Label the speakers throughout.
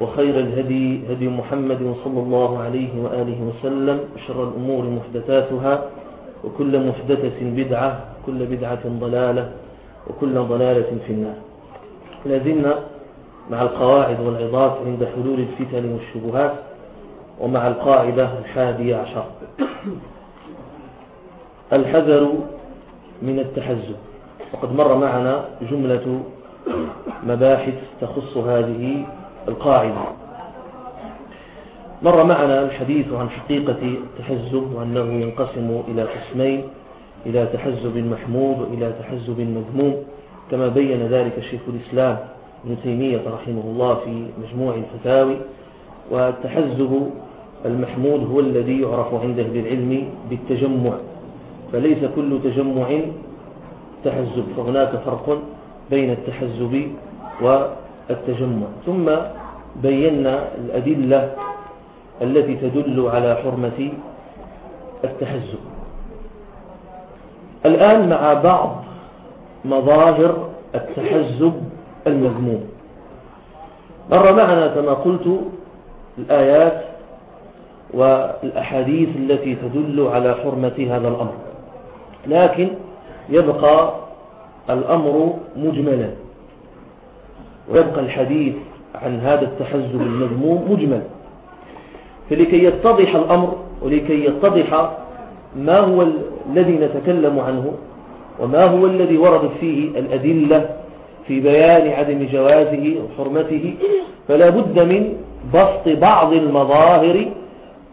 Speaker 1: وخير الهدي هدي محمد صلى الله عليه وآله وسلم شر الأمور محدثاتها وكل محدثة بدعة كل بدعة ضلالة وكل ضلالة في النار. لازلنا مع القواعد والعظات عند حلول الفتن والشبهات ومع القاعدة الحادية عشر. الحذر من التحزب. وقد مر معنا جملة مباحث تخص هذه القاعدة. مر معنا الحديث عن حقيقة التحزب وأنه ينقسم إلى قسمين إلى تحزب محمود وإلى تحزب مذموم. كما بين ذلك شيخ الإسلام ابن تيمية رحمه الله في مجموع الفتاوي والتحزب المحمود هو الذي يعرف عند أهل العلم بالتجمع. فليس كل تجمع تحزب فهناك فرق بين التحزب والتجمع ثم بينا الأدلة التي تدل على حرمة التحزب. الآن مع بعض مظاهر التحزب المذموم. مر معنا كما قلت الآيات والأحاديث التي تدل على حرمة هذا الأمر. لكن يبقى الأمر مجملا. ويبقى الحديث عن هذا التحزب المذموم مجمل. فلكي يتضح الأمر ولكي يتضح ما هو الذي نتكلم عنه وما هو الذي وردت فيه الأدلة في بيان عدم جوازه وحرمته فلا بد من بسط بعض المظاهر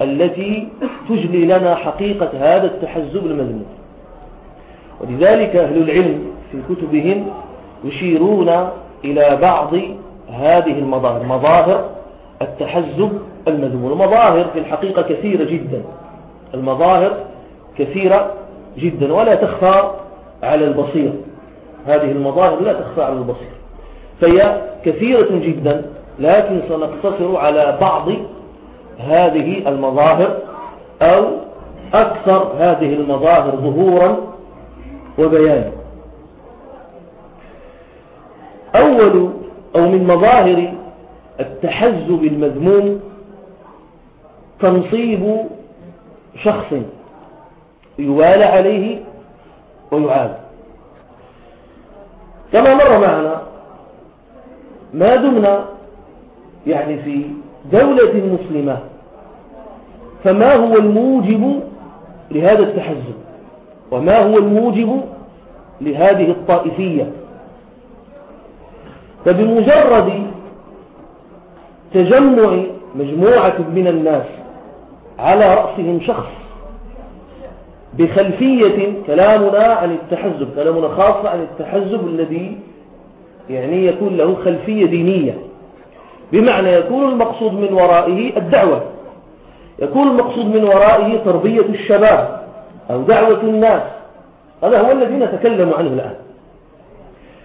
Speaker 1: التي تجلي لنا حقيقة هذا التحزب المذموم. ولذلك أهل العلم في كتبهم يشيرون إلى بعض هذه المظاهر مظاهر التحزب المذموم المظاهر في الحقيقة كثيرة جدا المظاهر كثيرة جدا ولا تخفى على البصير. هذه المظاهر لا تخفى على البصير. فهي كثيرة جدا لكن سنقتصر على بعض هذه المظاهر أو أكثر هذه المظاهر ظهورا وبيانا. أول أو من مظاهر التحزب المذموم تنصيب شخص يوالى عليه ويعاد. كما مر معنا ما دمنا يعني في دولة مسلمة فما هو الموجب لهذا التحزب؟ وما هو الموجب لهذه الطائفية؟ فبمجرد تجمع مجموعة من الناس على رأسهم شخص بخلفية كلامنا عن التحزب كلامنا خاصة عن التحزب الذي يعني يكون له خلفية دينية. بمعنى يكون المقصود من ورائه الدعوة يكون المقصود من ورائه تربية الشباب أو دعوة الناس. هذا هو الذي نتكلم عنه الآن.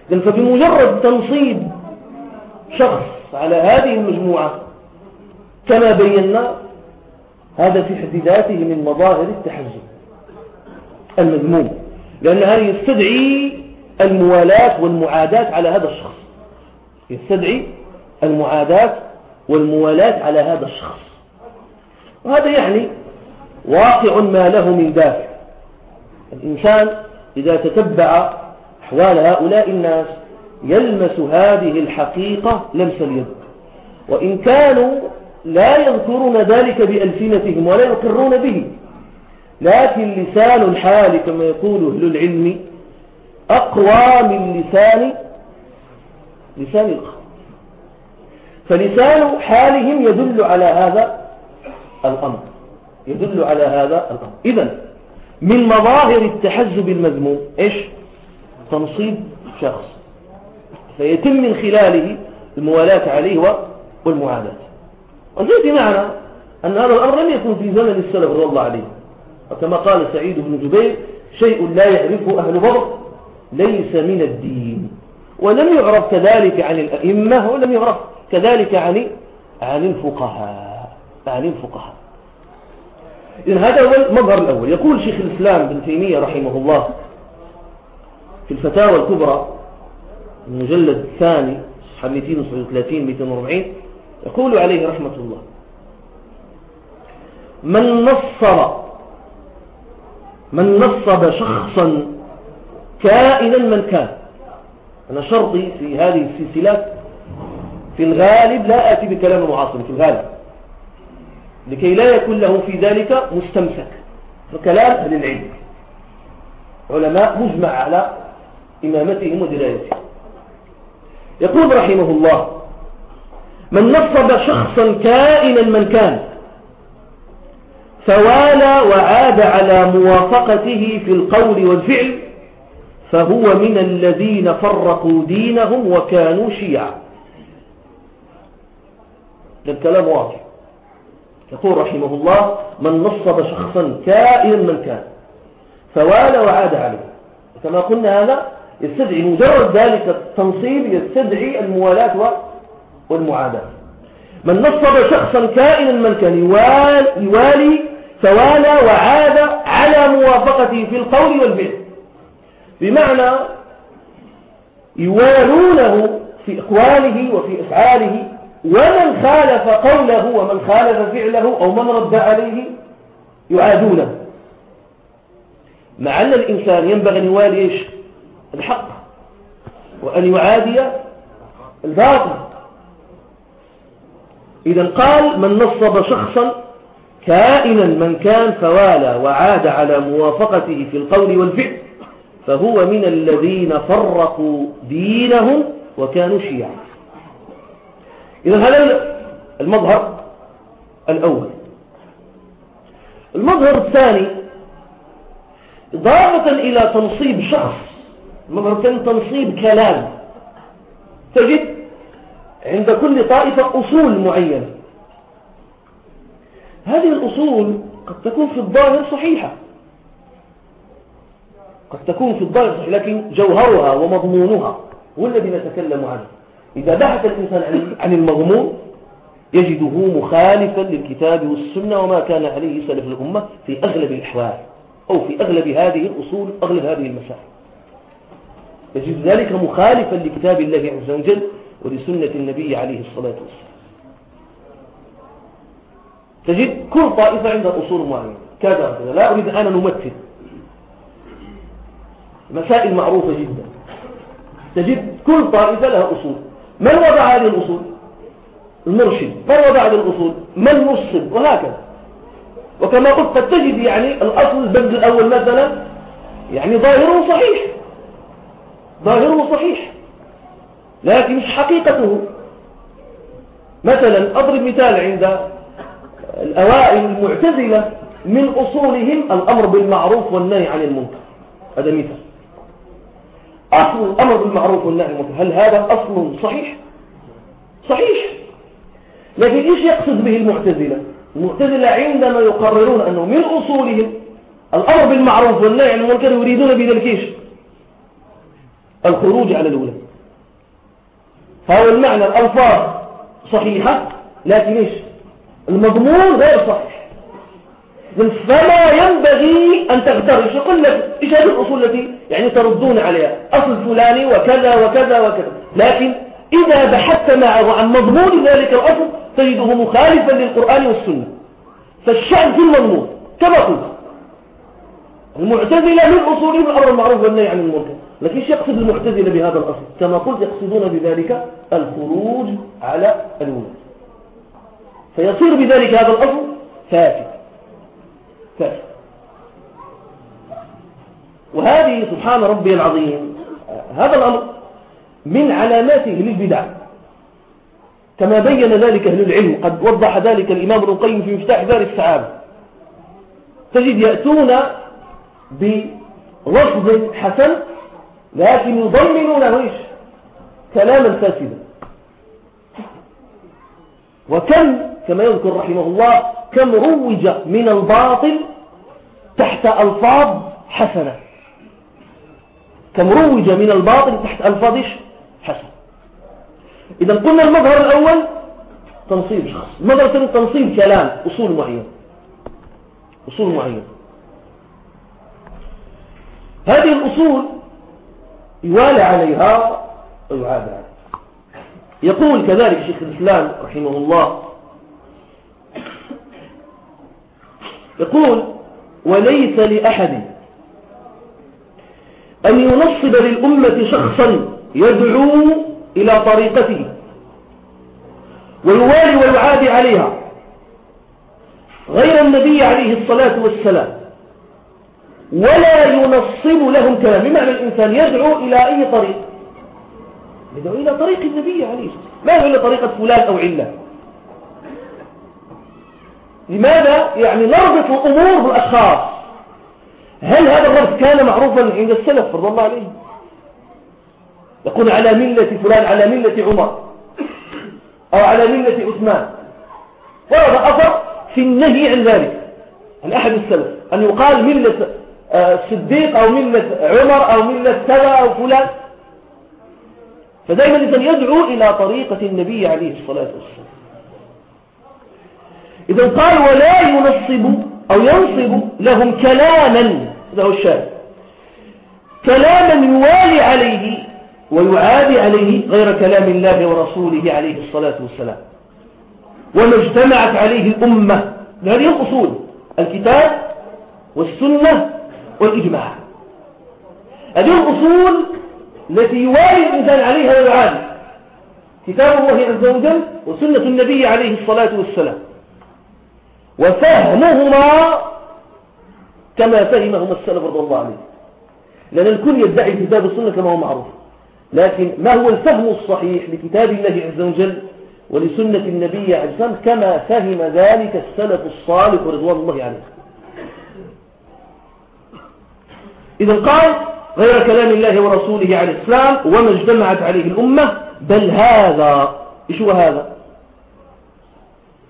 Speaker 1: فبمجرد تنصيب شخص على هذه المجموعة كما بينا هذا في حد ذاته من مظاهر التحزب المذموم لأن هذا يستدعي الموالاة والمعاداة على هذا الشخص يستدعي المعاداة والموالاة على هذا الشخص. وهذا يعني واقع ما له من دافع. الإنسان إذا تتبع أحوال هؤلاء الناس يلمس هذه الحقيقة لمس اليد. وإن كانوا لا يذكرون ذلك بألسنتهم ولا يقرون به لكن لسان الحال كما يقول أهل العلم أقوى من لسان لسان القلب فلسان حالهم يدل على هذا الأمر. يدل على هذا الأمر. إذن من مظاهر التحزب المذموم إيش؟ تنصيب شخص فيتم من خلاله الموالاة عليه والمعاداة. وسيأتي معنا أن هذا الأمر لم يكن في زمن السلف رضي الله عليه وكما قال سعيد بن جبير شيء لا يعرفه أهل بدر ليس من الدين. ولم يعرف كذلك عن الأئمة ولم يعرف كذلك عن عن الفقهاء عن الفقهاء. إذن هذا هو المظهر الأول. يقول شيخ الإسلام بن تيمية رحمه الله في الفتاوى الكبرى المجلد الثاني صفحة 237 240 يقول عليه رحمة الله من نصب من نصب شخصا كائنا من كان. أنا شرطي في هذه السلسلة في الغالب لا آتي بكلام معاصر في الغالب. لكي لا يكون له في ذلك مستمسك فكلام أهل العلم. علماء مجمع على إمامتهم ودلايتهم يقول رحمه الله من نصب شخصا كائنا من كان فوالى وعاد على موافقته في القول والفعل فهو من الذين فرقوا دينهم وكانوا شيعا. الكلام واضح. يقول رحمه الله من نصب شخصا كائنا من كان فوالى وعاد عليه. كما قلنا هذا يستدعي مجرد ذلك التنصيب يستدعي الموالاة والمعاداة. من نصب شخصا كائنا من كان يوالي فوالى وعاد على موافقته في القول والفعل. بمعنى يوالونه في أقواله وفي أفعاله ومن خالف قوله ومن خالف فعله أو من رد عليه يعادونه. مع أن الإنسان ينبغي أن يوالي إيش؟ الحق وأن يعادي الباطل. إذا قال من نصب شخصا كائنا من كان فوالى وعاد على موافقته في القول والفعل فهو من الذين فرقوا دينهم وكانوا شيعا. إذا هذا المظهر الأول. المظهر الثاني إضافة إلى تنصيب شخص الثاني تنصيب كلام. تجد عند كل طائفة أصول معينة. هذه الأصول قد تكون في الظاهر صحيحة. قد تكون في الظاهر صحيحة لكن جوهرها ومضمونها هو الذي نتكلم عنه. إذا بحث الإنسان عن المضمون يجده مخالفا للكتاب والسنة وما كان عليه سلف الأمة في أغلب الأحوال أو في أغلب هذه الأصول أغلب هذه المسائل. يجد ذلك مخالفا لكتاب الله عز وجل ولسنة النبي عليه الصلاة والسلام. تجد كل طائفة عندها أصول معينة. كذا كذا لا أريد أن نمثل. مسائل معروفة جدا. تجد كل طائفة لها أصول. من وضع هذه الأصول؟ المرشد. من وضع هذه الأصول؟ من نصب وهكذا. وكما قلت تجد يعني الأصل البند الأول مثلا يعني ظاهره صحيح. ظاهره صحيح. لكن مش حقيقته مثلا أضرب مثال عند الأوائل المعتزلة من أصولهم الأمر بالمعروف والنهي عن المنكر. هذا مثال. أصل الأمر بالمعروف والنهي عن المنكر هل هذا أصل صحيح؟ صحيح. لكن إيش يقصد به المعتزلة؟ المعتزلة عندما يقررون أنه من أصولهم الأمر بالمعروف والنهي عن المنكر يريدون بذلك إيش؟ الخروج على الأولى. فهو المعنى الألفاظ صحيحة لكن إيش؟ المضمون غير صحيح. فما ينبغي أن تغتر. إيش قلنا؟ إيش هذه الأصول التي يعني تردون عليها؟ أصل فلاني وكذا وكذا وكذا. لكن إذا بحثت معه عن مضمون ذلك الأصل تجده مخالفا للقرآن والسنة. فالشأن في المضمون كما قلت. المعتزلة من أصولهم الأمر المعروف والنهي عن المنكر. لكن يقصد المعتزلة بهذا الأصل. كما قلت يقصدون بذلك الخروج على الولد فيصير بذلك هذا الأصل فاسد. فاسد. وهذه سبحان ربي العظيم هذا الأمر من علاماته للبدع. كما بين ذلك أهل العلم قد وضح ذلك الإمام ابن القيم في مفتاح دار السعادة. تجد يأتون بلفظ حسن لكن يضمنونه إيش؟ كلاما فاسدا وكم كما يذكر رحمه الله كم روج من الباطل تحت ألفاظ حسنة. كم روج من الباطل تحت ألفاظ حسنة. إذا قلنا المظهر الأول تنصيب شخص. المظهر الثاني تنصيب كلام أصول معين أصول معين هذه الأصول يوالى عليها ويعاد يقول كذلك شيخ الإسلام رحمه الله يقول وليس لأحد أن ينصب للأمة شخصا يدعو إلى طريقته ويوالي ويعادي عليها غير النبي عليه الصلاة والسلام. ولا ينصب لهم كلام. بمعنى الإنسان يدعو إلى أي طريق؟ يدعو إلى طريق النبي عليه ما يدعو إلى طريقة فلان أو علة؟ لماذا؟ يعني نربط الأمور بالأشخاص. هل هذا الربط كان معروفا عند السلف رضي الله عليهم؟ يقول على ملة فلان على ملة عمر أو على ملة عثمان. ورد أثر في النهي عن ذلك. عن أحد السلف أن يقال ملة الصديق أو ملة عمر أو ملة كذا أو فلان. فدائما الإنسان يدعو إلى طريقة النبي عليه الصلاة والسلام. إذا قال ولا ينصب أو ينصب لهم كلاما هذا هو الشاهد كلاما يوالي عليه ويعادي عليه غير كلام الله ورسوله عليه الصلاة والسلام. وما اجتمعت عليه الأمة. هذه الأصول. الكتاب والسنة والإجماع. هذه الأصول التي يوالي الإنسان عليها ويعادي كتاب الله عز وجل وسنة النبي عليه الصلاة والسلام. وفهمهما كما فهمهما السلف رضي الله عليه لأن الكل يدعي كتاب السنة كما هو معروف. لكن ما هو الفهم الصحيح لكتاب الله عز وجل ولسنة النبي عليه الصلاة والسلام كما فهم ذلك السلف الصالح ورضوان الله عليه إذا قال غير كلام الله ورسوله عليه السلام وما اجتمعت عليه الأمة بل هذا إيش هو هذا؟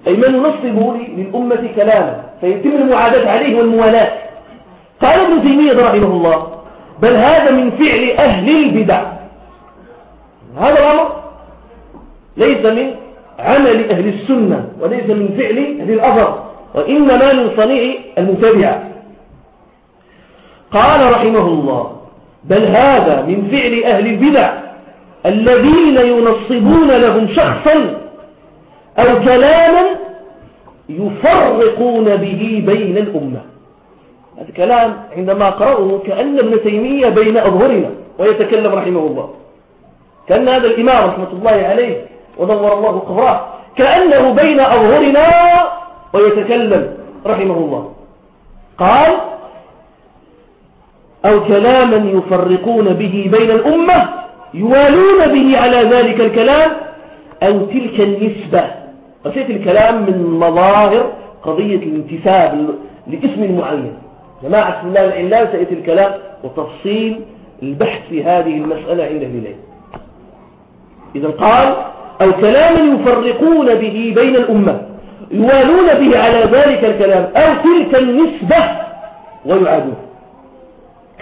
Speaker 1: أي من نصب للأمة كلاما فيتم المعاداة عليه والموالاة. قال ابن تيمية رحمه الله بل هذا من فعل أهل البدع. هذا الأمر ليس من عمل أهل السنة وليس من فعل أهل الأثر وإنما من صنيع المتابعة. قال رحمه الله بل هذا من فعل أهل البدع الذين ينصبون لهم شخصا أو كلاما يفرقون به بين الأمة. هذا الكلام عندما قرأه كأن ابن تيمية بين أظهرنا ويتكلم رحمه الله. كأن هذا الإمام رحمة الله عليه ونور الله قبره كأنه بين أظهرنا ويتكلم رحمه الله. قال أو كلاما يفرقون به بين الأمة يوالون به على ذلك الكلام أو تلك النسبة. قصية الكلام من مظاهر قضية الانتساب لاسم معين جماعة الله العلام سيأتي الكلام وتفصيل البحث في هذه المسألة عند الهلال إذا قال أو كلام يفرقون به بين الأمة يوالون به على ذلك الكلام أو تلك النسبة ويعادون.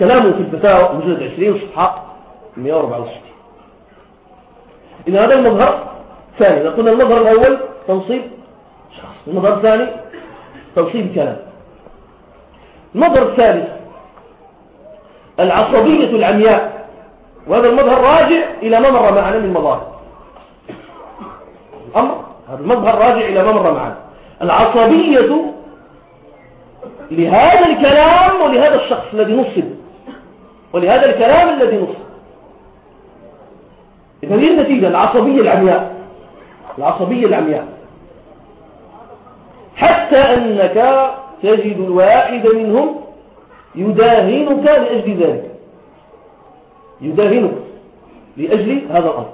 Speaker 1: كلامه في الفتاوى مجلد 20 صفحة 164 إذا هذا المظهر ثاني. قلنا المظهر الأول تنصيب شخص. المظهر الثاني تنصيب كلام. المظهر الثالث العصبية العمياء. وهذا المظهر راجع إلى ما مر معنا من مظاهر. الأمر هذا المظهر راجع إلى ما مر معنا. العصبية لهذا الكلام ولهذا الشخص الذي نصب. ولهذا الكلام الذي نصب إذا هي النتيجة العصبية العمياء. العصبية العمياء. حتى أنك تجد الواحد منهم يداهنك لأجل ذلك. يداهنك لأجل هذا الأمر.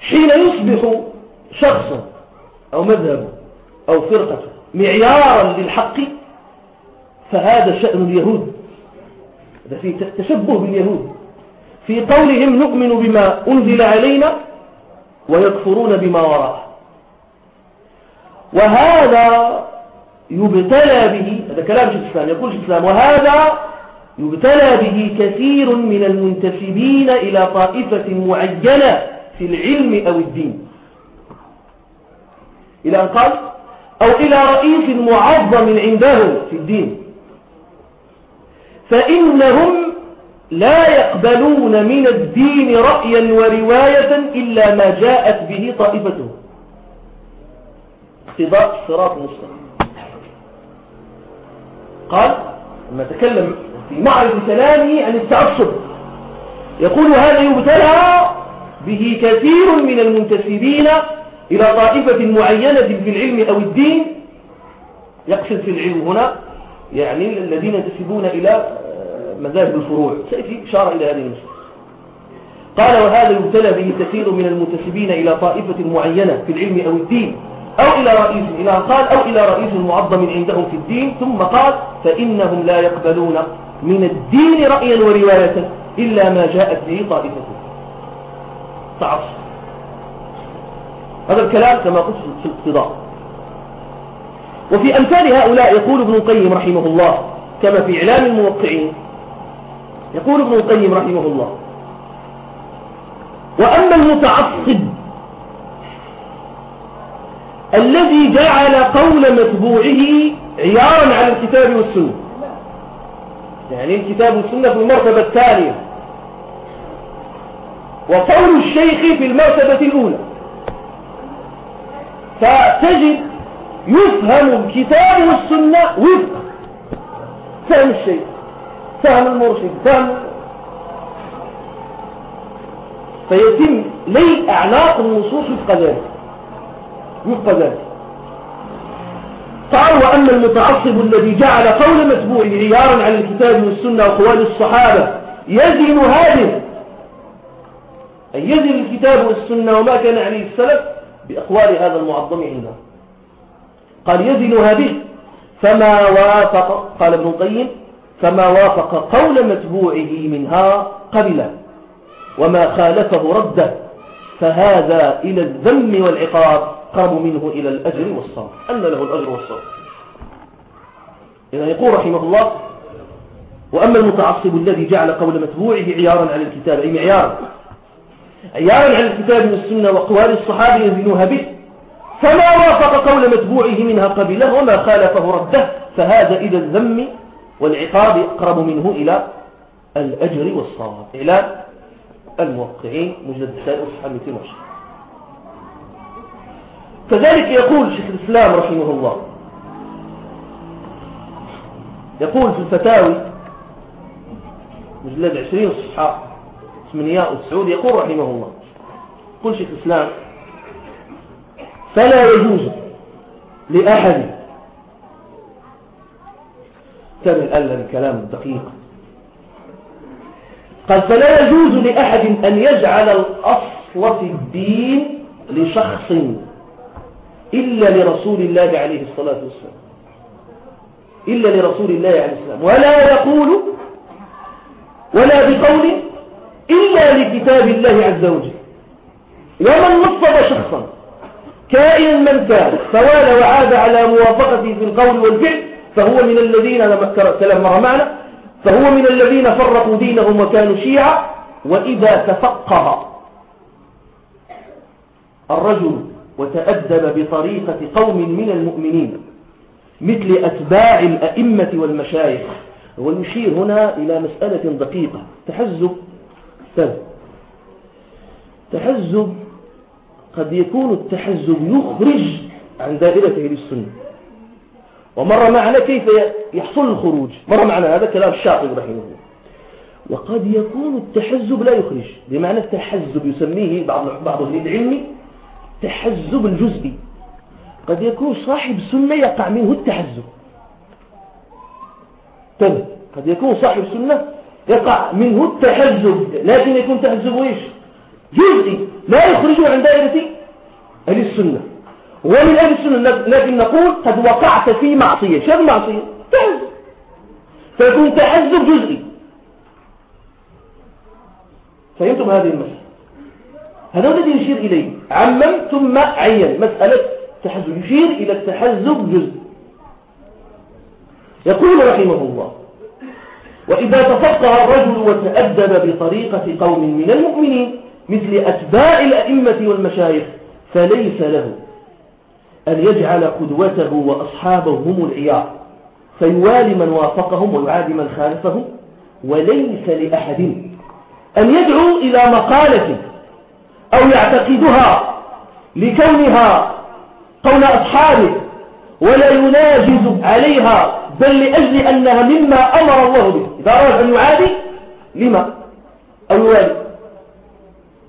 Speaker 1: حين يصبح شخصا أو مذهب أو فرقة معيارا للحق فهذا شأن اليهود. هذا في تشبه باليهود. في قولهم نؤمن بما أنزل علينا ويكفرون بما وراءه. وهذا يبتلى به هذا كلام شيخ الإسلام يقول شيخ الإسلام وهذا يبتلى به كثير من المنتسبين إلى طائفة معينة في العلم أو الدين. إلى أن قال أو إلى رئيس معظم عندهم في الدين. فإنهم لا يقبلون من الدين رأيا ورواية إلا ما جاءت به طائفته. اقتضاء الصراط المستقيم قال لما تكلم في معرض كلامه عن التعصب يقول هذا يبتلى به كثير من المنتسبين إلى طائفة معينة في العلم أو الدين. يقصد في العلم هنا يعني الذين ينتسبون إلى آه، مذاهب الفروع. سيأتي إشارة إلى هذه المسألة قال وهذا يبتلى به كثير من المنتسبين إلى طائفة معينة في العلم أو الدين أو إلى رئيس إلى قال أو إلى رئيس معظم عندهم في الدين ثم قال فإنهم لا يقبلون من الدين رأيا ورواية إلا ما جاءت به طائفته تعصب. هذا الكلام كما قلت في الاقتضاء وفي أمثال هؤلاء يقول ابن القيم رحمه الله كما في إعلام الموقعين يقول ابن القيم رحمه الله وأما المتعصب الذي جعل قول متبوعه عيارا على الكتاب والسنة. يعني الكتاب والسنة في المرتبة الثانية وقول الشيخ في المرتبة الأولى. فتجد يفهم الكتاب والسنة وفق. فهم الشيخ فهم المرشد فهم فيتم لي أعناق النصوص وفق ذلك وفق ذلك. قال وأما المتعصب الذي جعل قول متبوعه عيارا على الكتاب والسنة وقوال الصحابة يزن هذه أي يزن الكتاب والسنة وما كان عليه السلف بأقوال هذا المعظم عندنا. قال يزن هذه فما وافق قال ابن القيم فما وافق قول متبوعه منها قبل وما خالفه رده فهذا إلى الذم والعقاب قرب منه إلى الأجر والصبر أن له الأجر والصبر إذا يقول رحمه الله وأما المتعصب الذي جعل قول متبوعه عيارا على الكتاب أي معيارا عيارا على الكتاب والسنة وأقوال الصحابة يزنوها به. فما وافق قول متبوعه منها قبله وما خالفه رده. فهذا إلى الذم والعقاب أقرب منه إلى الأجر والصواب إلى الموقعين مجلد الثاني وصحة 220 كذلك يقول شيخ الإسلام رحمه الله. يقول في الفتاوي مجلد 20 صفحة 98 يقول رحمه الله. يقول شيخ الإسلام فلا يجوز لأحد كان الآن الكلام الدقيق قال فلا يجوز لأحد أن يجعل الأصل في الدين لشخص إلا لرسول الله عليه الصلاة والسلام. إلا لرسول الله عليه السلام ولا يقول ولا بقول إلا لكتاب الله عز وجل. ومن نصب شخصا كائنا من كان فوال وعاد على موافقته في القول والفعل فهو من الذين كلام مرة معنا فهو من الذين فرقوا دينهم وكانوا شيعا وإذا تفقه الرجل وتأدب بطريقة قوم من المؤمنين مثل أتباع الأئمة والمشايخ. ويشير هنا إلى مسألة دقيقة تحزب تحزب قد يكون التحزب يخرج عن دائرة أهل السنة. ومر معنا كيف يحصل الخروج. مر معنا هذا كلام الشاطئ رحمه الله. وقد يكون التحزب لا يخرج. بمعنى التحزب يسميه بعض بعض العلم تحزب الجزئي. قد يكون صاحب سنة يقع منه التحزب. طيب قد يكون صاحب سنة يقع منه التحزب. لكن يكون تحزب إيش؟ جزئي. لا يخرجه عن دائرة أهل السنة. ومن أهل السنة لكن نقول قد وقعت في معصية. شو المعصية؟ تحزب. فيكون تحزب جزئي. فهمتم هذه المسألة؟ هذا الذي يشير إليه. عمم ثم عين. مسألة تحزب. يشير إلى التحزب جزء. يقول رحمه الله وإذا تفقه الرجل وتأدب بطريقة قوم من المؤمنين مثل أتباع الأئمة والمشايخ فليس له أن يجعل قدوته وأصحابه هم العيار فيوالي من وافقهم ويعادي من خالفهم وليس لأحد أن يدعو إلى مقالة أو يعتقدها لكونها قول أصحابه ولا يناجز عليها بل لأجل أنها مما أمر الله به. أراد أن يعادي لما؟ أو يوالي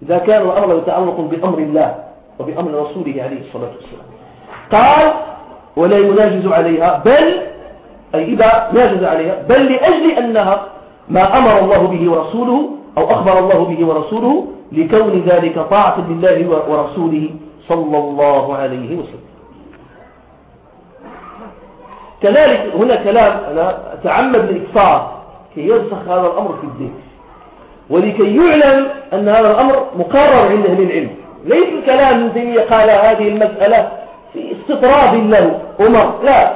Speaker 1: إذا كان الأمر يتعلق بأمر الله وبأمر رسوله عليه الصلاة والسلام. قال ولا يناجز عليها بل أي إذا ناجز عليها بل لأجل أنها ما أمر الله به ورسوله أو أخبر الله به ورسوله لكون ذلك طاعة لله ورسوله صلى الله عليه وسلم. كذلك هنا كلام أنا أتعمد الإكفار كي يرسخ هذا الأمر في الدين. ولكي يعلم أن هذا الأمر مقرر عند أهل العلم ليس الكلام من تيمية قال هذه المسألة في استطراد له. أمر لا.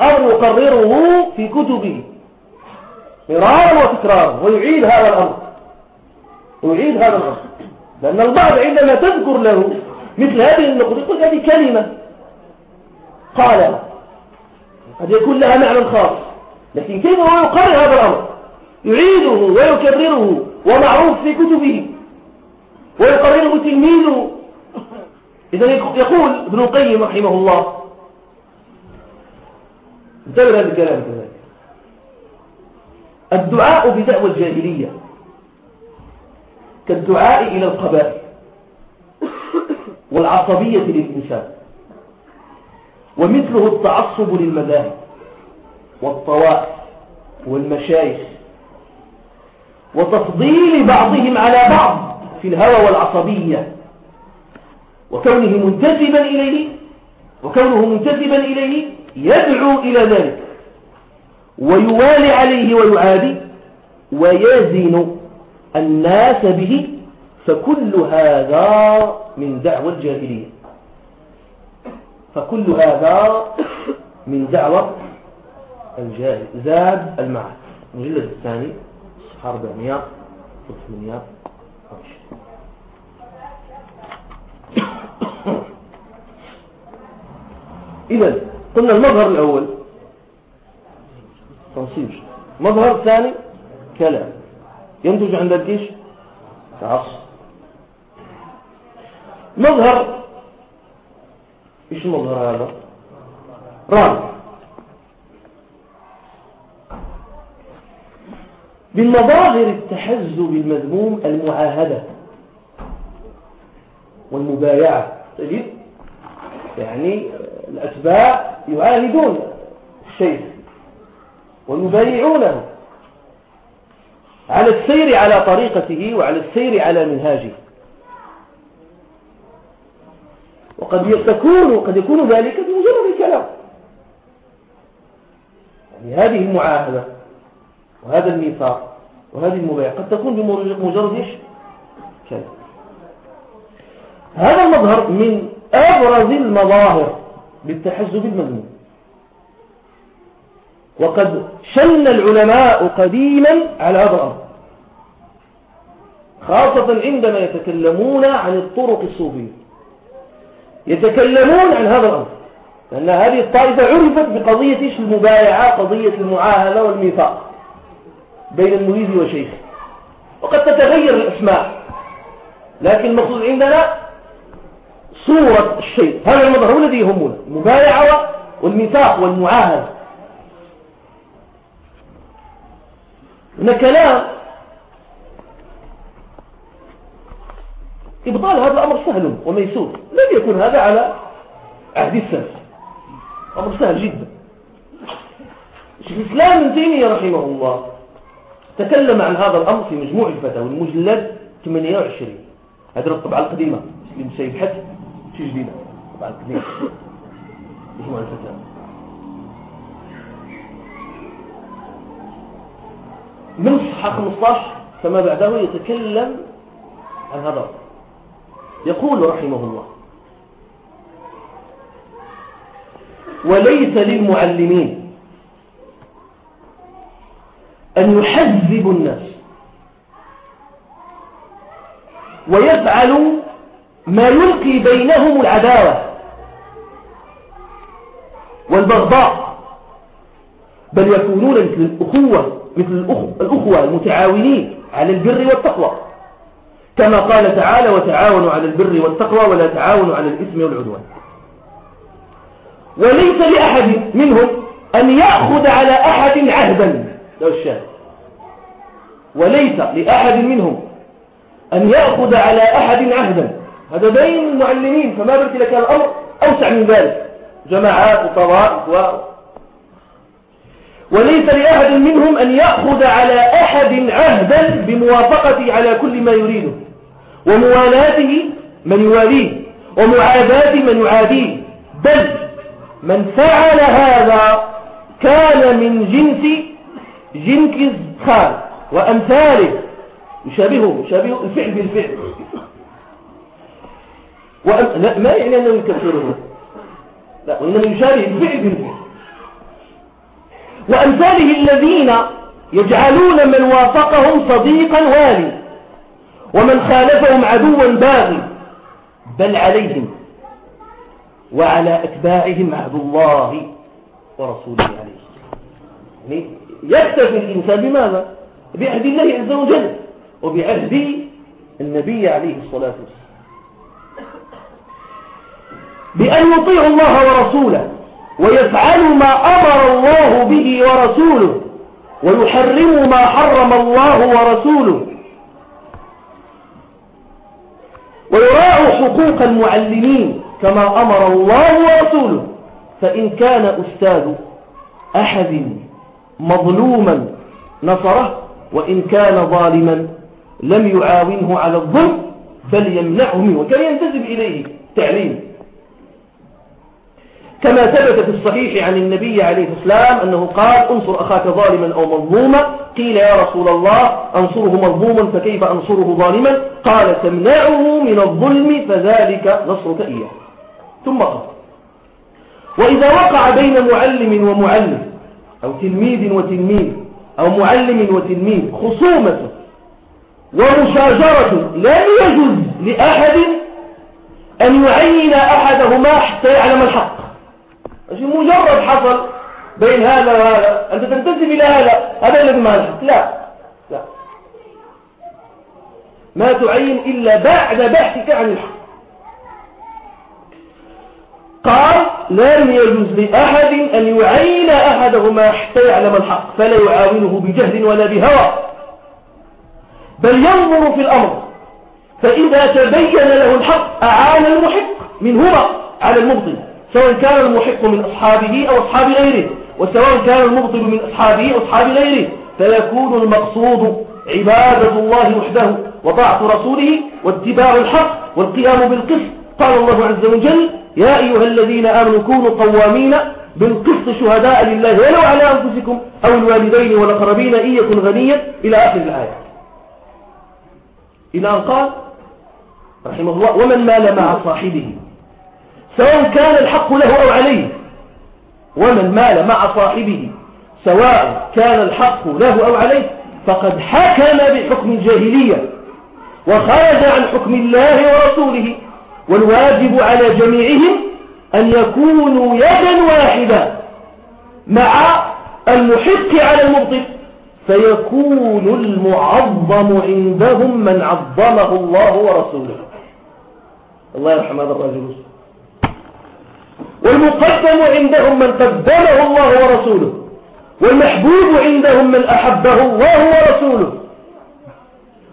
Speaker 1: أمر يقرره في كتبه. مرارا وتكرارا. ويعيد هذا الأمر. ويعيد هذا الأمر. لأن البعض عندما تذكر له مثل هذه النقطة يقول هذه كلمة. قالها قد يكون لها معنى خاص. لكن كيف هو يقرر هذا الأمر؟ يعيده ويكرره ومعروف في كتبه ويقرره تلميذه. إذا يقول ابن القيم رحمه الله انتبه هذا الكلام كذلك. الدعاء بدعوى الجاهلية كالدعاء إلى القبائل والعصبية للإنسان ومثله التعصب للمذاهب والطوائف والمشايخ. وتفضيل بعضهم على بعض في الهوى والعصبية. وكونه منتسبا إليه وكونه منتسبا إليه يدعو إلى ذلك. ويوالي عليه ويعادي ويزن الناس به فكل هذا من دعوى الجاهلية. فكل هذا من دعوة الجاهل زاد المعاد. المجلد الثاني. صفحة 400 300 إذا قلنا المظهر الأول. تنصيب. المظهر الثاني كلام. ينتج عند الجيش تعصب. مظهر إيش المظهر هذا؟ رابع من مظاهر التحزب المذموم المعاهدة والمبايعة. تجد يعني الأتباع يعاهدون الشيخ ويبايعونه على السير على طريقته وعلى السير على منهاجه. وقد يكون قد يكون ذلك بمجرد الكلام. يعني هذه المعاهدة وهذا الميثاق وهذه المبايعة. قد تكون بمجرد إيش؟ كلام هذا المظهر من أبرز المظاهر بالتحزب المذموم. وقد شن العلماء قديما على هذا الأمر. خاصة عندما يتكلمون عن الطرق الصوفية. يتكلمون عن هذا الأمر. لأن هذه الطائفة عرفت بقضية إيش المبايعة قضية المعاهدة والميثاق. بين المريد وشيخه وقد تتغير الأسماء. لكن المقصود عندنا صورة الشيء هذا المظهر هو الذي يهمنا. المبايعة والميثاق والمعاهدة هنا كلام إبطال هذا الأمر سهل وميسور. لم يكن هذا على عهد السلف. أمر سهل جدا. الإسلام تيمية رحمه الله تكلم عن هذا الأمر في مجموع الفتاوى المجلد 28 هذه الطبعة القديمة لمسيب حتى شي جديدة. طبعا كبير مجموع الفتاوى. من الصحة 15 فما بعده يتكلم عن هذا يقول رحمه الله وليس للمعلمين أن يحذبوا الناس. ويفعلوا ما يلقي بينهم العداوة والبغضاء. بل يكونون مثل الأخوة مثل الأخوة المتعاونين على البر والتقوى. كما قال تعالى وتعاونوا على البر والتقوى ولا تعاونوا على الإثم والعدوان. وليس لأحد منهم أن يأخذ على أحد عهدا. لو الشاهد وليس لأحد منهم أن يأخذ على أحد عهدا. هذا بين المعلمين فما بالك لك الأمر؟ أوسع من ذلك. جماعات وطوائف و وليس لأحد منهم أن يأخذ على أحد عهدا بموافقته على كل ما يريده. وموالاته من يواليه. ومعاداة من يعاديه. بل من فعل هذا كان من جنس جنكز خان وأمثاله يشابهه يشابهه الفعل بالفعل. وأم... لا ما يعني أنه يكفره؟ لا وإنما يشابه الفعل بالفعل. وأمثاله الذين يجعلون من وافقهم صديقا والي ومن خالفهم عدوا باغي بل عليهم وعلى أتباعهم عهد الله ورسوله عليه يعني يكتفي الإنسان بماذا؟ بعهد الله عز وجل وبعهد النبي عليه الصلاة والسلام. بأن يطيعوا الله ورسوله ويفعلوا ما أمر الله به ورسوله ويحرموا ما حرم الله ورسوله. ويراعوا حقوق المعلمين كما أمر الله ورسوله. فإن كان أستاذ أحد مظلوما نصره وإن كان ظالما لم يعاونه على الظلم بل يمنعه منه. وكان ينتسب إليه تعليم. كما ثبت في الصحيح عن النبي عليه السلام أنه قال انصر أخاك ظالما أو مظلوما. قيل يا رسول الله أنصره مظلوما فكيف أنصره ظالما؟ قال تمنعه من الظلم فذلك نصرك إياه. ثم قال وإذا وقع بين معلم ومعلم أو تلميذ وتلميذ أو معلم وتلميذ خصومة ومشاجرة لا يجوز لأحد أن يعين أحدهما حتى يعلم الحق. مجرد حصل بين هذا وهذا أنت تنتسب إلى هذا هذا الذي ما الحق لا لا. ما تعين إلا بعد بحثك عن الحق. قال لم يجوز لأحد أن يعين أحدهما حتى يعلم الحق فلا يعاونه بجهل ولا بهوى. بل ينظر في الأمر فإذا تبين له الحق أعان المحق منهما على المبطل سواء كان المحق من أصحابه أو أصحاب غيره وسواء كان المبطل من أصحابه أو أصحاب غيره فيكون المقصود عبادة الله وحده وطاعة رسوله واتباع الحق والقيام بالقسط. قال الله عز وجل يا أيها الذين آمنوا كونوا قوامين بالقسط شهداء لله ولو على أنفسكم أو الوالدين والأقربين إن يكن غنيا إلى آخر الآية. إلى أن قال رحمه الله ومن مال مع صاحبه سواء كان الحق له أو عليه ومن مال مع صاحبه سواء كان الحق له أو عليه فقد حكم بحكم الجاهلية وخرج عن حكم الله ورسوله والواجب على جميعهم أن يكونوا يدا واحدة مع المحق على المبطل. فيكون المعظم عندهم من عظمه الله ورسوله. الله يرحم هذا الرجل. والمقدم عندهم من قدمه الله ورسوله. والمحبوب عندهم من أحبه الله ورسوله.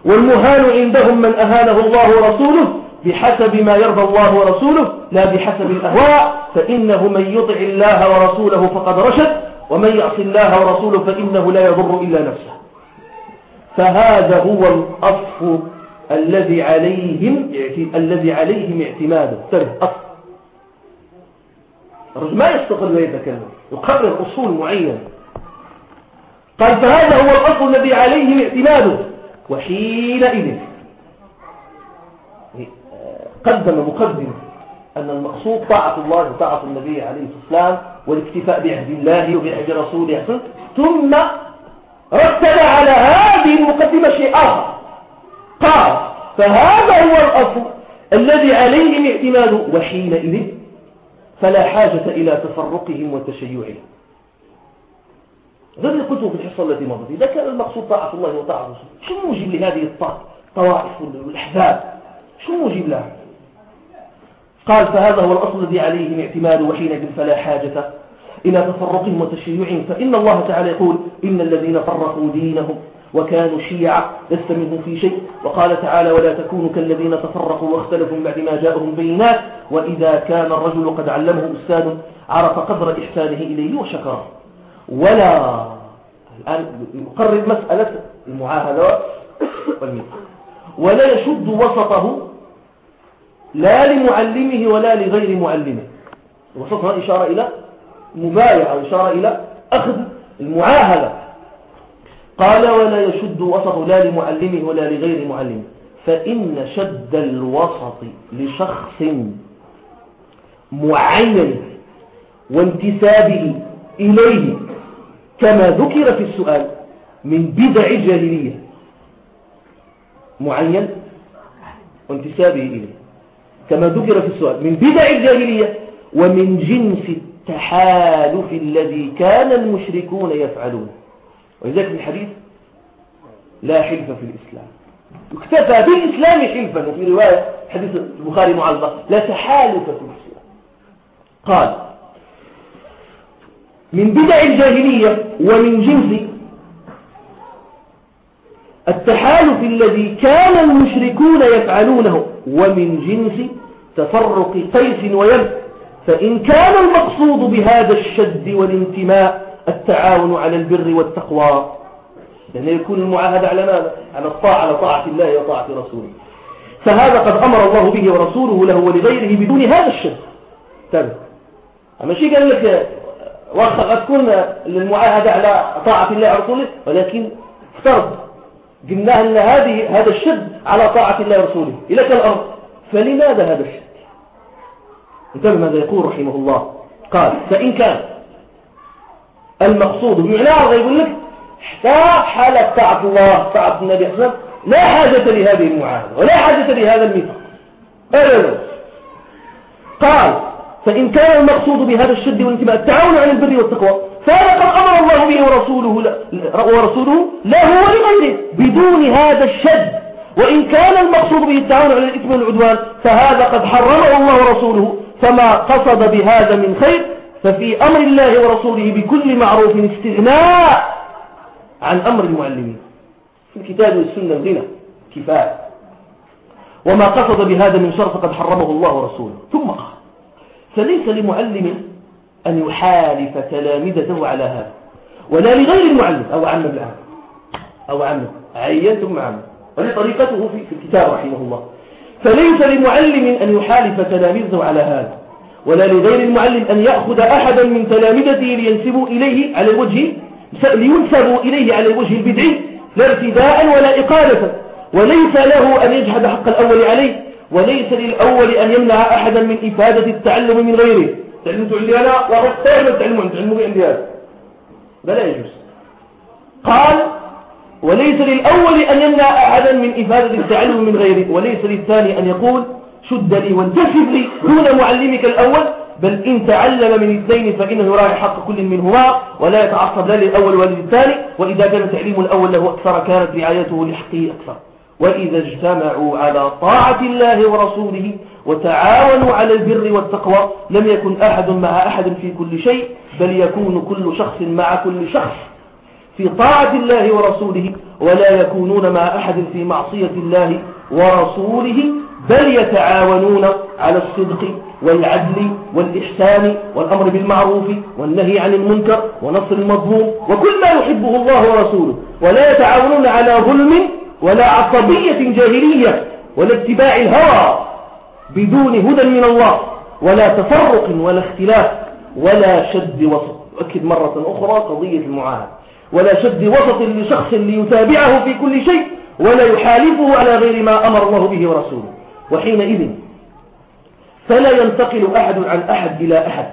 Speaker 1: والمهان عندهم من أهانه الله ورسوله. بحسب ما يرضى الله ورسوله لا بحسب الأهواء فإنه من يطع الله ورسوله فقد رشد ومن يعص الله ورسوله فإنه لا يضر إلا نفسه. فهذا هو الأصف الذي عليهم الذي عليهم اعتماده انتبه أصف. الرجل ما يستقل ويتكلم يقرر أصول معينة. قال فهذا هو الأصل الذي عليهم اعتماده. وحينئذ قدم مقدم أن المقصود طاعة الله وطاعة النبي عليه الصلاة والسلام والاكتفاء بعهد الله وبعهد رسوله ثم رتب على هذه المقدمة شيء آخر. قال فهذا هو الأصل الذي عليه الاعتماد وحينئذ فلا حاجة إلى تفرقهم وتشيعهم. اللي قلته في الحصة التي مضت. إذا كان المقصود طاعة الله وطاعة رسوله شو موجب لهذه الطوائف والأحزاب. شو موجب لها؟ قال فهذا هو الأصل الذي عليه الاعتماد وحينئذ فلا حاجة إلى تفرقهم وتشيعهم فإن الله تعالى يقول إن الذين فرقوا دينهم وكانوا شيعا لست منهم في شيء. وقال تعالى ولا تكونوا كالذين تفرقوا واختلفوا بعد ما جاءهم بينات. وإذا كان الرجل قد علمه أستاذ عرف قدر إحسانه إليه وشكره. ولا الآن يقرب مسألة المعاهدة ولا يشد وسطه لا لمعلمه ولا لغير معلمه. وسطها إشارة إلى مبايعة إشارة إلى أخذ المعاهدة. قال ولا يشد وسط لا لمعلمه ولا لغير معلمه. فإن شد الوسط لشخص معين وانتسابه إليه كما ذكر في السؤال من بدع الجاهلية معين وانتسابه إليه. كما ذكر في السؤال من بدع الجاهلية ومن جنس التحالف الذي كان المشركون يفعلون. ولذلك في الحديث لا حلف في الإسلام. اكتفى بالإسلام حلفا وفي رواية حديث البخاري معلق لا تحالف في الإسلام. قال من بدع الجاهلية ومن جنس التحالف الذي كان المشركون يفعلونه ومن جنس تفرق قيس ويم فإن كان المقصود بهذا الشد والانتماء التعاون على البر والتقوى. لأن يكون المعاهدة على ماذا؟ على الطاعة على طاعة الله وطاعة رسوله. فهذا قد أمر الله به ورسوله له ولغيره بدون هذا الشد. تابع أما شيء قال لك قد تكون المعاهدة على طاعة الله ورسوله ولكن افترض قلنا أن هذه هذا الشد على طاعة الله ورسوله. إلى الأمر؟ فلماذا هذا الشد؟ انتبه ماذا يقول رحمه الله. قال فإن كان المقصود بمعناه يقول لك حالة طاعة الله طاعة النبي صلى لا حاجة لهذه المعاهدة ولا حاجة لهذا الميثاق. أبدا قال فإن كان المقصود بهذا الشد والانتماء التعاون على البر والتقوى قد أمر الله به ورسوله, ورسوله له ولغيره بدون هذا الشد. وإن كان المقصود به التعاون على الإثم والعدوان فهذا قد حرمه الله ورسوله. فما قصد بهذا من خير ففي أمر الله ورسوله بكل معروف استغناء عن أمر المعلمين. في الكتاب والسنة الغنى كفاية. وما قصد بهذا من شر فقد حرمه الله ورسوله. ثم قال فليس لمعلم أن يحالف تلامذته على هذا. ولا لغير المعلم أو عم بالعام أو عم عين ثم عم وهي طريقته في الكتاب رحمه الله. فليس لمعلم أن يحالف تلامذته على هذا. ولا لغير المعلم أن يأخذ أحدا من تلامذته لينسبوا إليه على الوجه لينسبوا إليه على الوجه البدعي لا ارتداء ولا إقالة. وليس له أن يجحد حق الأول عليه. وليس للأول أن يمنع أحدا من إفادة التعلم من غيره. تعلمت عندي أنا وغير التعلم عندي تعلمه عندي هذا لا يجوز. قال وليس للأول أن يمنع أحدا من إفادة التعلم من غيره وليس للثاني أن يقول شد لي وانتسب لي دون معلمك الأول بل إن تعلم من اثنين فإنه يراعي حق كل منهما ولا يتعصب لا للأول ولا للثاني وإذا كان تعليم الأول له أكثر كانت رعايته لحقه أكثر. وإذا اجتمعوا على طاعة الله ورسوله وتعاونوا على البر والتقوى لم يكن أحد مع أحد في كل شيء بل يكون كل شخص مع كل شخص في طاعة الله ورسوله ولا يكونون مع أحد في معصية الله ورسوله بل يتعاونون على الصدق والعدل والإحسان والأمر بالمعروف والنهي عن المنكر ونصر المظلوم وكل ما يحبه الله ورسوله ولا يتعاونون على ظلم ولا عصبية جاهلية ولا اتباع الهوى بدون هدى من الله ولا تفرق ولا اختلاف ولا شد وسط. أؤكد مرة أخرى قضية المعاهد. ولا شد وسط لشخص ليتابعه في كل شيء ولا يحالفه على غير ما أمر الله به ورسوله. وحينئذ فلا ينتقل أحد عن أحد إلى أحد.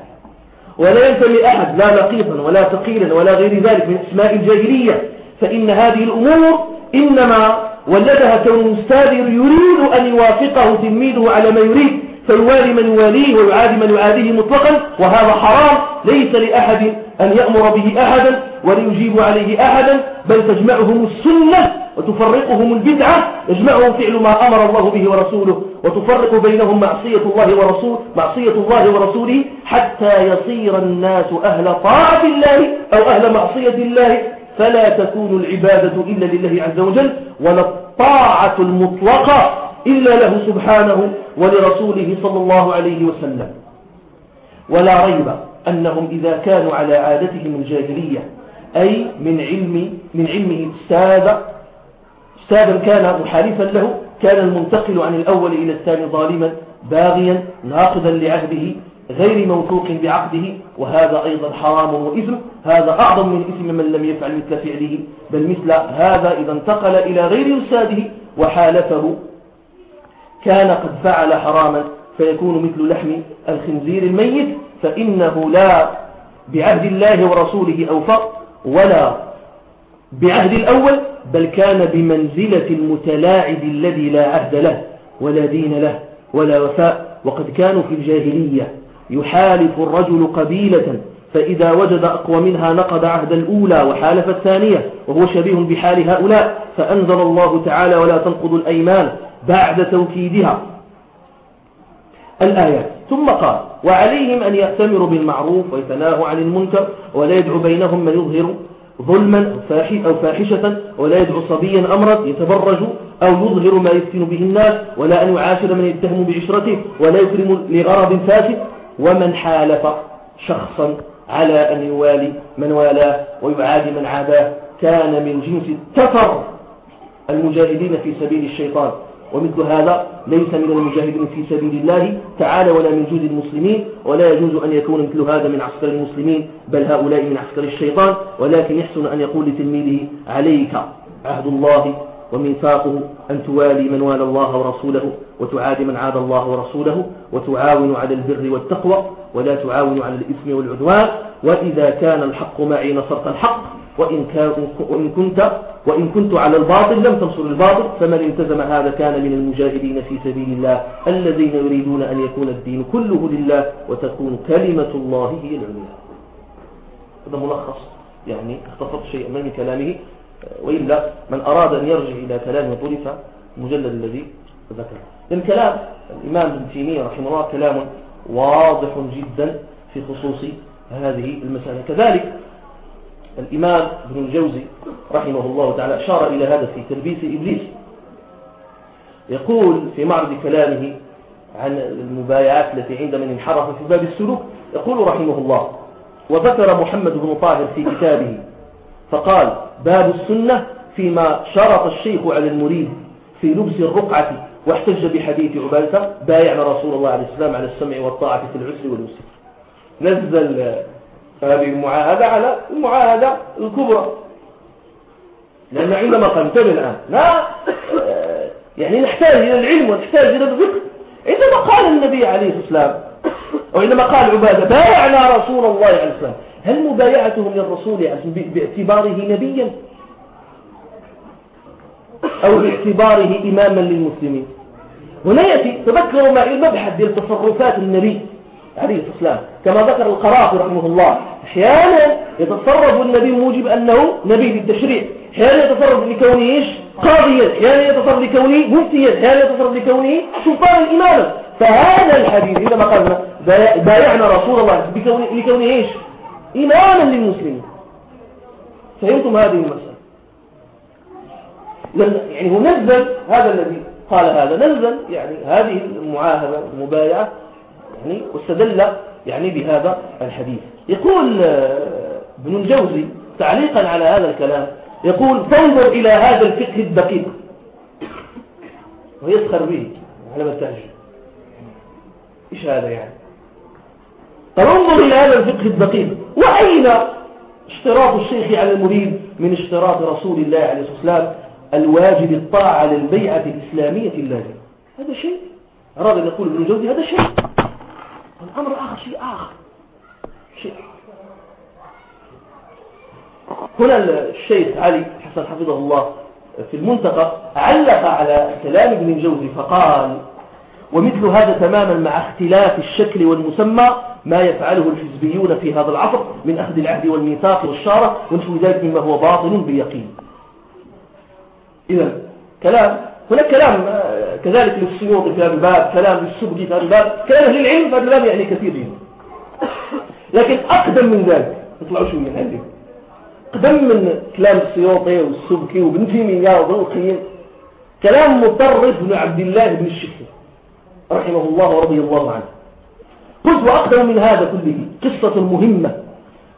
Speaker 1: ولا ينتمي أحد لا لقيطا ولا ثقيلا ولا غير ذلك من أسماء الجاهلية. فإن هذه الأمور إنما ولدها كون مستادر يريد أن يوافقه تلميذه على ما يريد فيوالي من يواليه ويعادي من يعاديه مطلقا وهذا حرام ليس لأحد أن يأمر به أحدا وليجيب عليه أحدا بل تجمعهم السنة وتفرقهم البدعة يجمعهم فعل ما أمر الله به ورسوله وتفرق بينهم معصية الله ورسوله معصية الله ورسوله حتى يصير الناس أهل طاعة الله أو أهل معصية الله. فلا تكون العبادة إلا لله عز وجل ولا الطاعة المطلقة إلا له سبحانه ولرسوله صلى الله عليه وسلم. ولا ريب أنهم إذا كانوا على عادتهم الجاهلية أي من علم من علمه أستاذ أستاذا كان محالفا له كان المنتقل عن الأول إلى الثاني ظالما باغيا ناقضا لعهده غير موثوق بعقده وهذا أيضا حرام وإثم. هذا أعظم من إثم من لم يفعل مثل فعله بل مثل هذا إذا انتقل إلى غير أستاذه وحالفه. كان قد فعل حراما فيكون مثل لحم الخنزير الميت فإنه لا بعهد الله ورسوله أوفى ولا بعهد الأول بل كان بمنزلة المتلاعب الذي لا عهد له ولا دين له ولا وفاء وقد كانوا في الجاهلية. يحالف الرجل قبيلة فإذا وجد أقوى منها نقض عهد الأولى وحالف الثانية وهو شبيه بحال هؤلاء فأنزل الله تعالى ولا تنقضوا الأيمان بعد توكيدها. الآيات ثم قال وعليهم أن يأتمروا بالمعروف ويتناهوا عن المنكر ولا يدعو بينهم من يظهر ظلما أو فاحشة ولا يدعو صبيا أمرا يتبرج أو يظهر ما يفتن به الناس ولا أن يعاشر من يتهم بعشرته ولا يكرم لغرض فاسد ومن حالف شخصا على أن يوالي من والاه ويعادي من عاداه. كان من جنس التفر المجاهدين في سبيل الشيطان. ومثل هذا ليس من المجاهدين في سبيل الله تعالى ولا من جود المسلمين ولا يجوز أن يكون مثل هذا من عسكر المسلمين بل هؤلاء من عسكر الشيطان. ولكن يحسن أن يقول لتلميذه عليك عهد الله وميثاقه أن توالي من والى الله ورسوله وتعادي من عاد الله ورسوله وتعاون على البر والتقوى. ولا تعاون على الإثم والعدوان وإذا كان الحق معي نصرت الحق وإن, وإن, كنت وإن كنت على الباطل لم تنصر الباطل فمن التزم هذا كان من المجاهدين في سبيل الله الذين يريدون أن يكون الدين كله لله وتكون كلمة الله هي العليا. هذا ملخص يعني اختصرت شيئا من كلامه وإلا من أراد أن يرجع إلى كلام طرف مجلد الذي ذكر الكلام الإمام ابن تيمية رحمه الله كلام واضح جدا في خصوص هذه المسألة. كذلك الإمام ابن الجوزي رحمه الله تعالى أشار إلى هذا في تلبيس إبليس. يقول في معرض كلامه عن المبايعات التي عند من انحرف في باب السلوك يقول رحمه الله وذكر محمد بن طاهر في كتابه فقال باب السنة فيما شرط الشيخ على المريد في لبس الرقعة واحتج بحديث عبادة بايعنا رسول الله عليه السلام على السمع والطاعة في العسر واليسر. نزل فهذه المعاهدة على المعاهدة الكبرى. لأن عندما قال الآن لا يعني نحتاج إلى العلم ونحتاج إلى الفقه. عندما قال النبي عليه السلام وعندما قال عبادة بايعنا رسول الله عليه السلام هل مبايعته للرسول باعتباره نبيا؟ أو باعتباره إماما للمسلمين. هنا يأتي تذكروا معي المبحث لتصرفات النبي عليه السلام كما ذكر القرافي رحمه الله أحيانا يتصرف النبي موجب أنه نبي بالتشريع أحيانا يتصرف لكونه إيش؟ قاضيا. أحيانا يتصرف لكونه مفتيا. أحيانا يتصرف لكونه سلطان إماما. فهذا الحديث عندما قالنا بايعنا رسول الله بكونه لكونه إيش؟ إماما للمسلمين. فهمتم هذه المسألة؟ يعني هو نزل هذا الذي قال هذا نزل يعني هذه المعاهدة المبايعة يعني واستدل يعني بهذا الحديث. يقول آه، ابن الجوزي تعليقا على هذا الكلام يقول فانظر إلى هذا الفقه الدقيق. ويسخر به على ما تعجب. إيش هذا يعني؟ فانظر إلى هذا الفقه الدقيق. وأين اشتراط الشيخ على المريد من اشتراط رسول الله عليه الصلاة والسلام؟ الواجب الطاعة للبيعة الإسلامية اللازمة هذا شيء. أراد أن يقول ابن جوزي هذا شيء. الأمر آخر شيء آخر. شيء هنا الشيخ علي حسن حفظه الله في المنتقى علق على كلام ابن جوزي فقال ومثل هذا تماما مع اختلاف الشكل والمسمى ما يفعله الحزبيون في هذا العصر من أخذ العهد والميثاق والشارة ونحو ذلك مما هو باطل بيقين إذا كلام هناك كلام آه، كذلك للسيوطي في هذا الباب كلام للسبكي في هذا الباب كلام أهل العلم في هذا الباب يعني كثير جدا. لكن أقدم من ذلك اطلعوا شو من عندي أقدم من كلام السيوطي والسبكي وابن تيمية وابن القيم كلام مطرف بن عبد الله بن الشيخ رحمه الله ورضي الله عنه. قلت وأقدم من هذا كله قصة مهمة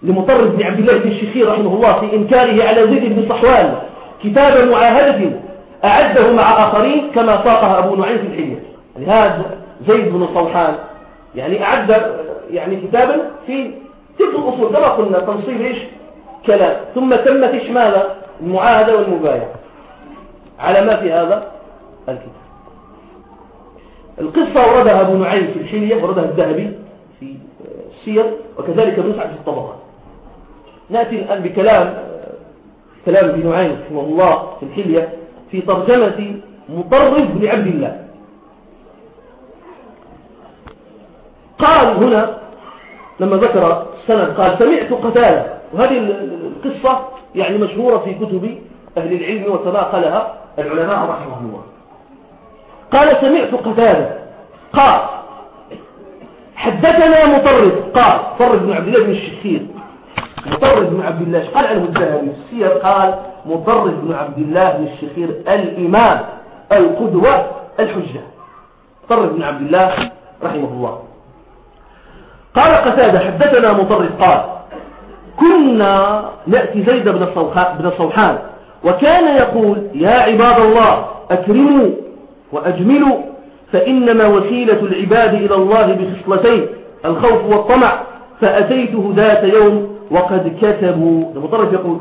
Speaker 1: لمطرف بن عبد الله بن الشيخي رحمه الله في إنكاره على زيد بن صحوان. كتاب معاهدة أعده مع آخرين كما ساقها أبو نعيم في الحلية يعني هذا زيد بن صوحان يعني أعد يعني كتابا في تلك الأصول. كما قلنا تنصيب إيش؟ كلام. ثم تمت إيش ماذا؟ المعاهدة والمبايعة. على ما في هذا الكتاب. القصة وردها أبو نعيم في الحلية وردها الذهبي في السير وكذلك ابن سعد في الطبقات نأتي الآن بكلام كلام ابن نعيم رحمه الله في الحلية في ترجمة مطرف بن عبد الله. قال هنا لما ذكر السند قال سمعت قتالة. وهذه القصة يعني مشهورة في كتب أهل العلم وتناقلها العلماء رحمهم الله. قال سمعت قتادة قال حدثنا مطرد قال مطرد بن عبد الله بن الشخير. مطرد بن عبد الله قال عنه الذهبي السير قال مطرد بن عبد الله بن الشخير الإمام القدوة الحجة. مطرد بن عبد الله رحمه الله. قال قتادة حدثنا مطرد قال كنا نأتي زيد بن صوحان وكان يقول يا عباد الله أكرموا وأجملوا فإنما وسيلة العباد إلى الله بخصلتين الخوف والطمع فأتيته ذات يوم وقد كتبوا المطرف يقول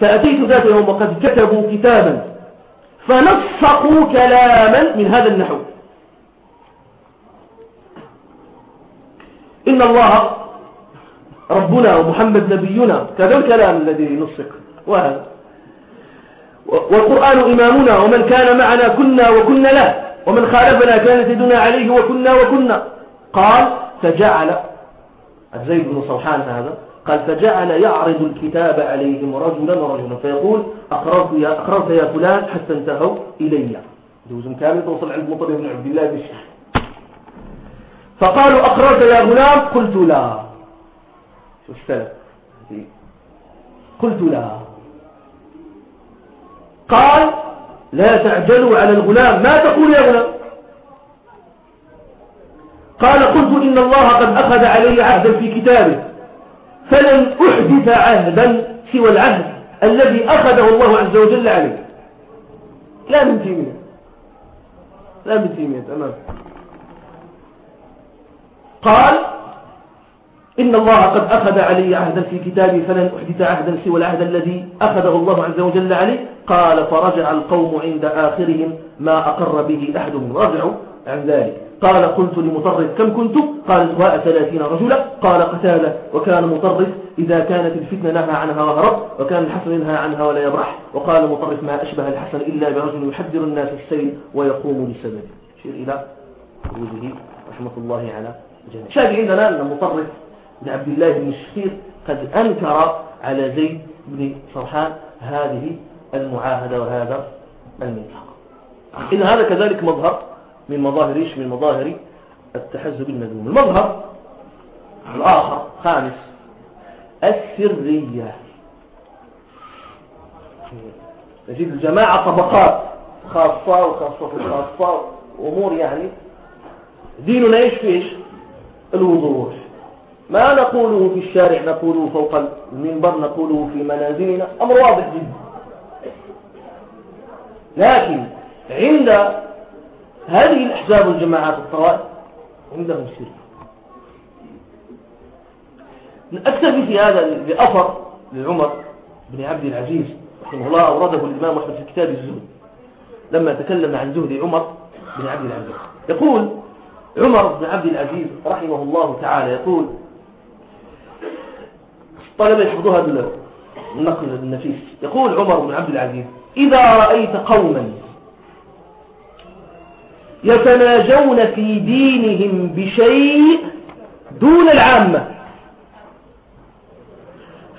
Speaker 1: فأتيت ذات يوم وقد كتبوا كتابا فنسقوا كلاما من هذا النحو. إن الله ربنا ومحمد نبينا كذا الكلام الذي نسق. وهذا. والقرآن إمامنا ومن كان معنا كنا وكنا له ومن خالفنا كانت يدنا عليه وكنا وكنا. قال فجعل زيد بن صوحان هذا قال فجعل يعرض الكتاب عليهم رجلا ورجلا. فيقول أقررت يا, أقررت يا فلان حتى انتهوا إلي. جوز كامل توصل عند مطر بن عبد الله بشيء فقالوا أقررت يا غلام؟ قلت لا. شو قلت لا. قال لا تعجلوا على الغلام. ما تقول يا غلام؟ قال قلت إن الله قد أخذ علي عهدا في كتابه. فلن أحدث عهدا سوى العهد الذي أخذه الله عز وجل عليه. لا من تيمية. لا من تيمية تمام. قال إن الله قد أخذ علي عهدا في كتابي فلن أحدث عهدا سوى العهد الذي أخذه الله عز وجل عليه. قال فرجع القوم عند آخرهم ما أقر به أحدهم. رجعوا عن ذلك. قال قلت لمطرف كم كنت؟ قال سواء ثلاثين رجلا. قال قتادة وكان مطرف إذا كانت الفتنة نهى عنها وهرب وكان الحسن ينهى عنها ولا يبرح. وقال مطرف ما أشبه الحسن إلا برجل يحذر الناس السيل ويقوم لسننه. شير إلى وجهه رحمة الله على جميع. شاهد عندنا أن مطرف بن عبد الله بن الشخير قد أنكر على زيد بن فرحان هذه المعاهدة وهذا الميثاق إن هذا كذلك مظهر من مظاهر إيش؟ من مظاهر التحزب المذموم. المظهر الآخر خامس السرية. نجد الجماعة طبقات خاصة وخاصة خاصة أمور يعني. ديننا إيش في إيش؟ الوضوح ما نقوله في الشارع نقوله فوق المنبر نقوله في منازلنا. أمر واضح جدا. لكن عند هذه الأحزاب والجماعات الطوائف عندهم سر أكتفي في هذا بأثر لعمر بن عبد العزيز رحمه الله أورده الإمام أحمد في كتاب الزهد لما تكلم عن زهد عمر بن عبد العزيز. يقول عمر بن عبد العزيز رحمه الله تعالى يقول طلب يحفظوها النقل النفيس. يقول عمر بن عبد العزيز إذا رأيت قوما يتناجون في دينهم بشيء دون العامة.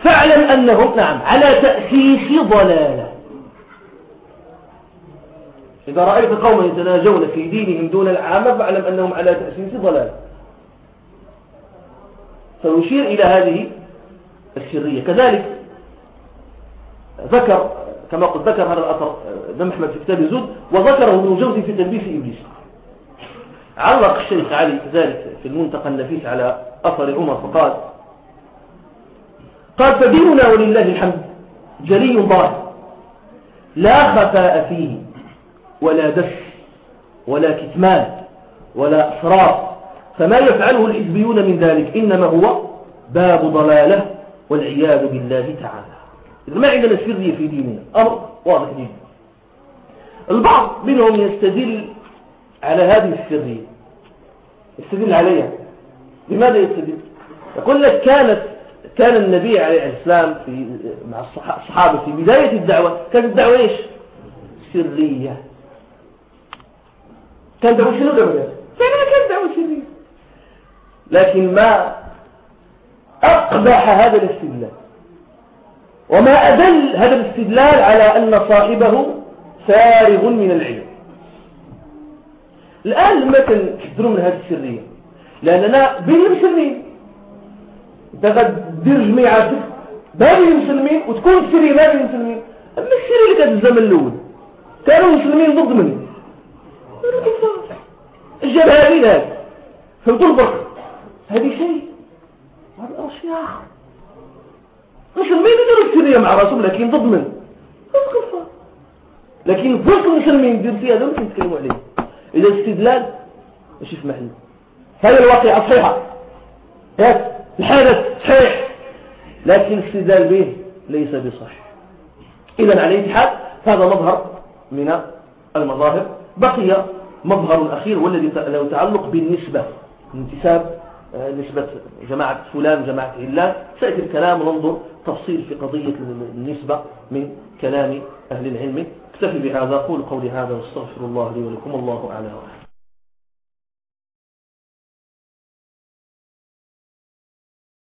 Speaker 1: فاعلم أنهم نعم على تأسيس ضلالة. إذا رأيت قوما يتناجون في دينهم دون العامة فاعلم أنهم على تأسيس ضلالة. فنشير إلى هذه السرية كذلك ذكر كما قد ذكر هذا الأثر ابن محمد في كتاب الزود وذكره ابن جوزي في تلبيس إبليس. علق الشيخ علي ذلك في المنتقى النفيس على أثر عمر فقال قال فديننا ولله الحمد جلي ظاهر لا خفاء فيه ولا دس ولا كتمان ولا أسرار فما يفعله الحزبيون من ذلك إنما هو باب ضلالة والعياذ بالله تعالى. إذا ما عندنا سرية في ديننا أمر واضح جدا. البعض منهم يستدل على هذه السرية. يستدل عليها. لماذا يستدل؟ يقول لك كانت كان النبي عليه السلام في مع الصحابة في بداية الدعوة. كانت الدعوة إيش؟ سرية. كان دعوة شنو دعوة فعلا كانت دعوة سرية. لكن ما أقبح هذا الاستدلال. وما أدل هذا الاستدلال على أن صاحبه فارغ من العلم الآن مثلا تحذروا من هذه السرية لأننا بين المسلمين. قد دير جميعاتك بين المسلمين وتكون سرية ما بين المسلمين. أما السرية اللي كانت الزمن الأول كانوا المسلمين ضد منه الجبهة هذه فهمتوا الفرق؟ هذه شيء. هذا شيء آخر. المسلمين يديروا السرية مع رسول لكن ضد من لكن فرق المسلمين يدير فيها مش نتكلموا عليه؟ إذا استدلال ماشي في محل. هذه الواقعة صحيحة الحدث صحيح. لكن الاستدلال به ليس بصحيح. إذا على أي حال هذا مظهر من المظاهر. بقي مظهر أخير والذي له تعلق بالنسبة انتساب آه، نسبة جماعة فلان جماعة علان سيأتي الكلام وننظر تفصيل في قضية النسبة من كلام أهل العلم. اكتفي بهذا قول قولي هذا واستغفر الله لي ولكم الله أعلى